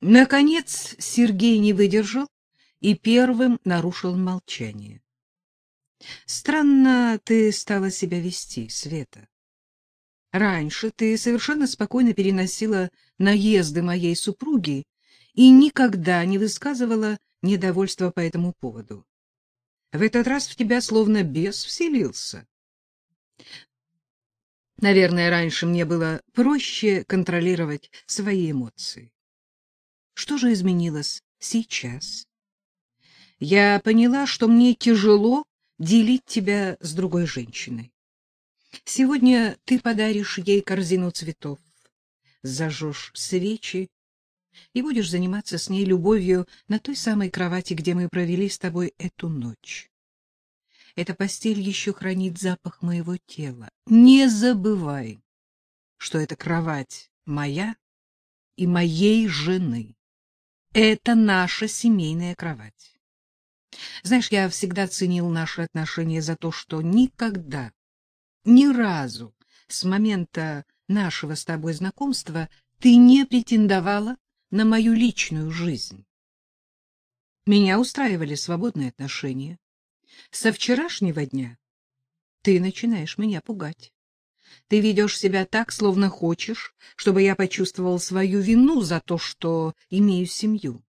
Наконец Сергей не выдержал и первым нарушил молчание. Странно ты стала себя вести, Света. Раньше ты совершенно спокойно переносила наезды моей супруги и никогда не высказывала недовольства по этому поводу. В этот раз в тебя словно бес вселился. Наверное, раньше мне было проще контролировать свои эмоции. Что же изменилось сейчас? Я поняла, что мне тяжело делить тебя с другой женщиной. Сегодня ты подаришь ей корзину цветов, зажжешь свечи и будешь заниматься с ней любовью на той самой кровати, где мы провели с тобой эту ночь. Эта постель еще хранит запах моего тела. Не забывай, что эта кровать моя и моей жены. Это наша семейная кровать. Знаешь, я всегда ценил наши отношения за то, что никогда, ни разу с момента нашего с тобой знакомства ты не претендовала на мою личную жизнь. Меня устраивали свободные отношения. Со вчерашнего дня ты начинаешь меня пугать. Ты ведешь себя так, словно хочешь, чтобы я почувствовал свою вину за то, что имею семью.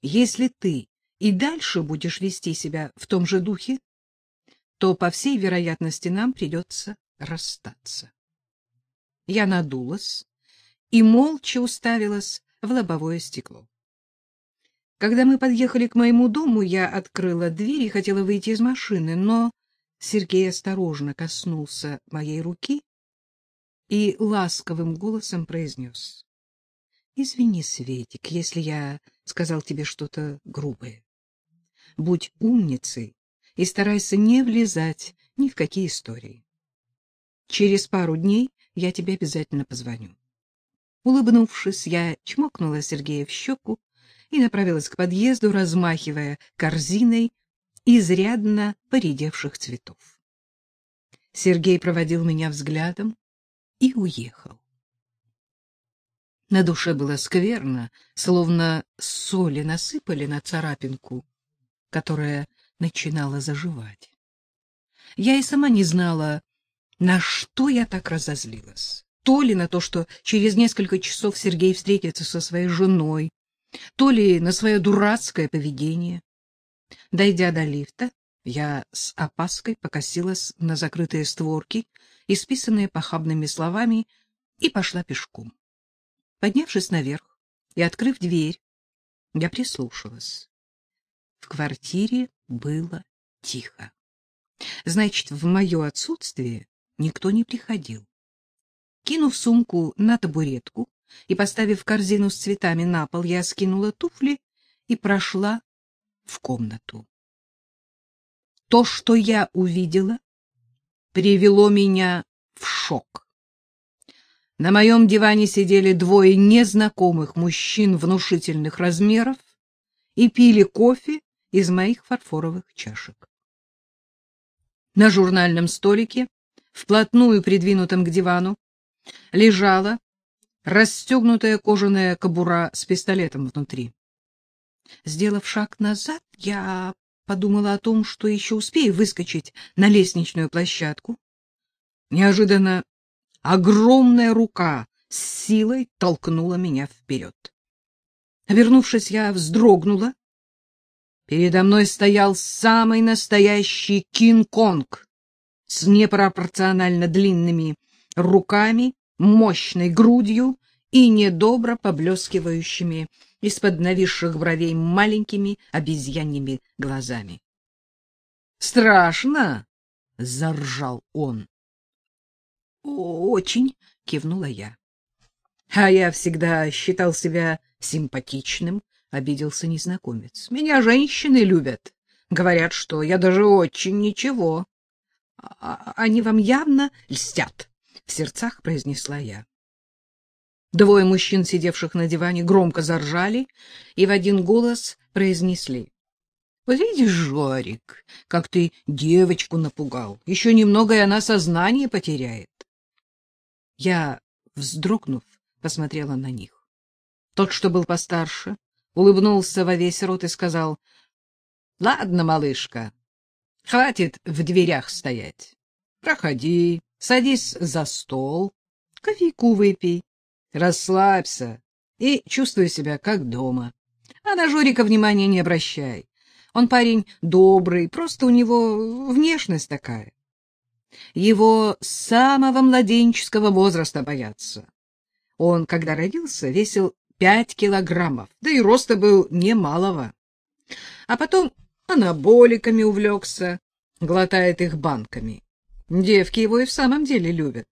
Если ты и дальше будешь вести себя в том же духе, то, по всей вероятности, нам придется расстаться. Я надулась и молча уставилась в лобовое стекло. Когда мы подъехали к моему дому, я открыла дверь и хотела выйти из машины, но Сергей осторожно коснулся моей руки и ласковым голосом произнес. — Извини, Светик, если я сказал тебе что-то грубое. Будь умницей и старайся не влезать ни в какие истории. Через пару дней я тебе обязательно позвоню. Улыбнувшись, я чмокнула Сергея в щеку и направилась к подъезду, размахивая корзиной изрядно поредевших цветов. Сергей проводил меня взглядом и уехал. На душе было скверно, словно соли насыпали на царапинку, которая начинала заживать. Я и сама не знала, на что я так разозлилась. То ли на то, что через несколько часов Сергей встретится со своей женой, то ли на свое дурацкое поведение. Дойдя до лифта, я с опаской покосилась на закрытые створки, исписанные похабными словами, и пошла пешком. Поднявшись наверх и открыв дверь, я прислушалась. В квартире было тихо. Значит, в мое отсутствие никто не приходил. Кинув сумку на табуретку и поставив корзину с цветами на пол, я скинула туфли и прошла в комнату. То, что я увидела, привело меня в шок. На моем диване сидели двое незнакомых мужчин внушительных размеров и пили кофе из моих фарфоровых чашек. На журнальном столике, вплотную придвинутом к дивану, лежала расстегнутая кожаная кобура с пистолетом внутри. Сделав шаг назад, я подумала о том, что еще успею выскочить на лестничную площадку. Неожиданно огромная рука с силой толкнула меня вперед. Вернувшись, я вздрогнула. Передо мной стоял самый настоящий Кинг-Конг с непропорционально длинными руками, мощной грудью и недобро поблескивающими из-под нависших бровей маленькими обезьяньими глазами. «Страшно!» — заржал он. «Очень!» — кивнула я. «А я всегда считал себя симпатичным», — обиделся незнакомец. «Меня женщины любят. Говорят, что я даже очень ничего. А они вам явно льстят», — в сердцах произнесла я. Двое мужчин, сидевших на диване, громко заржали и в один голос произнесли. — Вот видишь, Жорик, как ты девочку напугал. Еще немного, и она сознание потеряет. Я, вздрогнув, посмотрела на них. Тот, что был постарше, улыбнулся во весь рот и сказал, — Ладно, малышка, хватит в дверях стоять. Проходи, садись за стол, кофейку выпей, расслабься и чувствуй себя как дома. А на Жорика внимания не обращай. Он парень добрый, просто у него внешность такая. Его с самого младенческого возраста боятся. Он, когда родился, весил пять килограммов, да и роста был немалого. А потом анаболиками увлекся, глотает их банками. Девки его и в самом деле любят.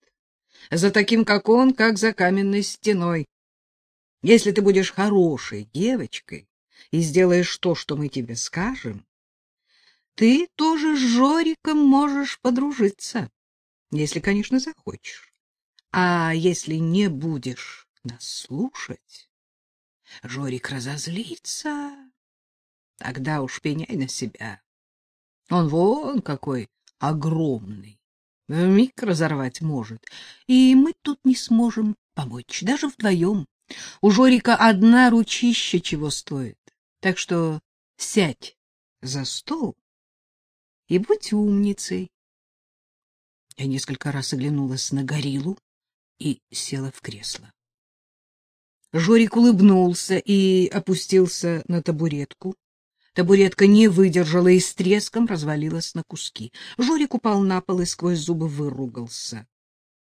За таким, как он, как за каменной стеной. Если ты будешь хорошей девочкой и сделаешь то, что мы тебе скажем, ты тоже с Жориком можешь подружиться, если, конечно, захочешь. А если не будешь нас слушать, Жорик разозлится, тогда уж пеняй на себя. Он вон какой огромный, вмиг разорвать может, и мы тут не сможем помочь, даже вдвоем. У Жорика одна ручища чего стоит, так что сядь за стол и будь умницей. Я несколько раз оглянулась на гориллу и села в кресло. Жорик улыбнулся и опустился на табуретку. Табуретка не выдержала и с треском развалилась на куски. Жорик упал на пол и сквозь зубы выругался.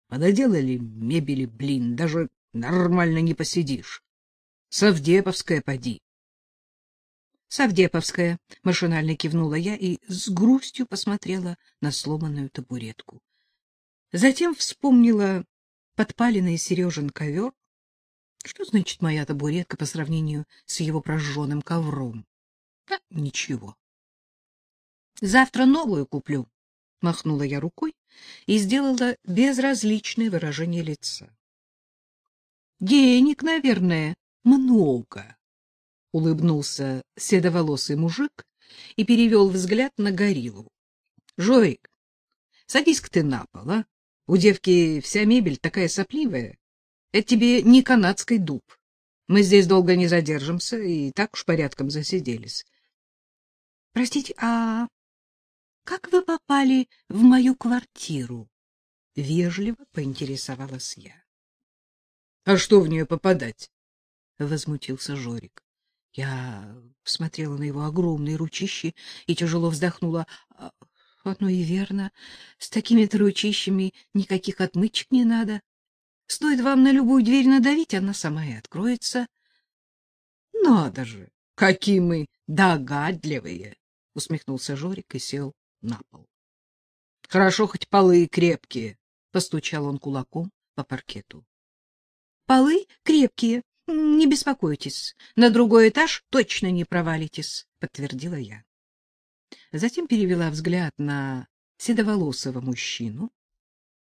Пододелали мебели, блин, даже нормально не посидишь. Савдеповская поди. Савдеповская, машинально кивнула я и с грустью посмотрела на сломанную табуретку. Затем вспомнила подпаленный Сережин ковер. Что значит моя табуретка по сравнению с его прожженным ковром? Ничего. Завтра новую куплю, махнула я рукой и сделала безразличное выражение лица. Денег, наверное, много улыбнулся седоволосый мужик и перевел взгляд на гориллу. Жорик, садись-ка ты на пол, а? У девки вся мебель такая сопливая. Это тебе не канадский дуб. Мы здесь долго не задержимся и так уж порядком засиделись. Простите, а как вы попали в мою квартиру? Вежливо поинтересовалась я. А что в нее попадать? возмутился Жорик. Я смотрела на его огромные ручищи и тяжело вздохнула. «А, оно и верно. С такими-то ручищами никаких отмычек не надо. Стоит вам на любую дверь надавить, она сама и откроется. Надо же, какие мы догадливые, усмехнулся Жорик и сел на пол. Хорошо хоть полы крепкие, постучал он кулаком по паркету. Полы крепкие, не беспокойтесь, на другой этаж точно не провалитесь, подтвердила я. Затем перевела взгляд на седоволосого мужчину.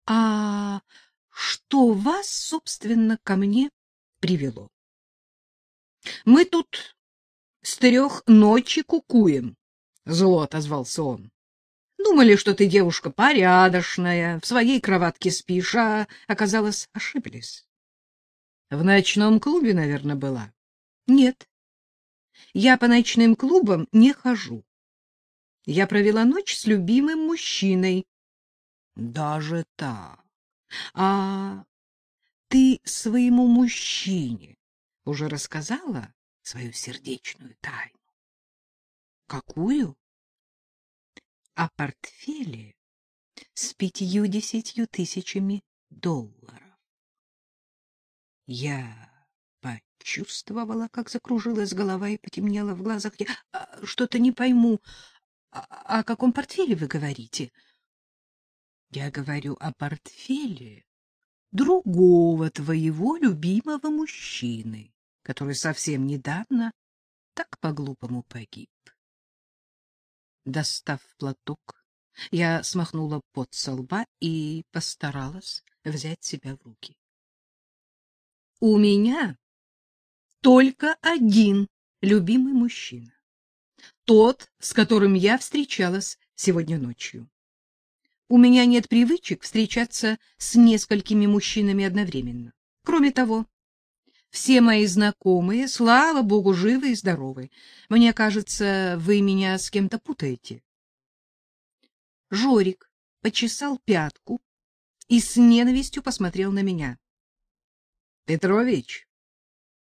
А что вас, собственно, ко мне привело? Мы тут с трех ночи кукуем, зло отозвался он. Думали, что ты девушка порядочная, в своей кроватке спишь, а оказалось, ошиблись. В ночном клубе, наверное, была? Нет. Я по ночным клубам не хожу. Я провела ночь с любимым мужчиной. Даже так. А ты своему мужчине уже рассказала свою сердечную тайну? Какую? О портфеле с пятью-десятью тысячами долларов. Я почувствовала, как закружилась голова и потемнело в глазах. Я а, что-то не пойму. А, о каком портфеле вы говорите? Я говорю о портфеле другого твоего любимого мужчины, который совсем недавно так по-глупому погиб. Достав платок, я смахнула пот со лба и постаралась взять себя в руки. У меня только один любимый мужчина. Тот, с которым я встречалась сегодня ночью. У меня нет привычек встречаться с несколькими мужчинами одновременно. Кроме того, Все мои знакомые, слава богу, живы и здоровы. Мне кажется, вы меня с кем-то путаете. Жорик почесал пятку и с ненавистью посмотрел на меня. — Петрович,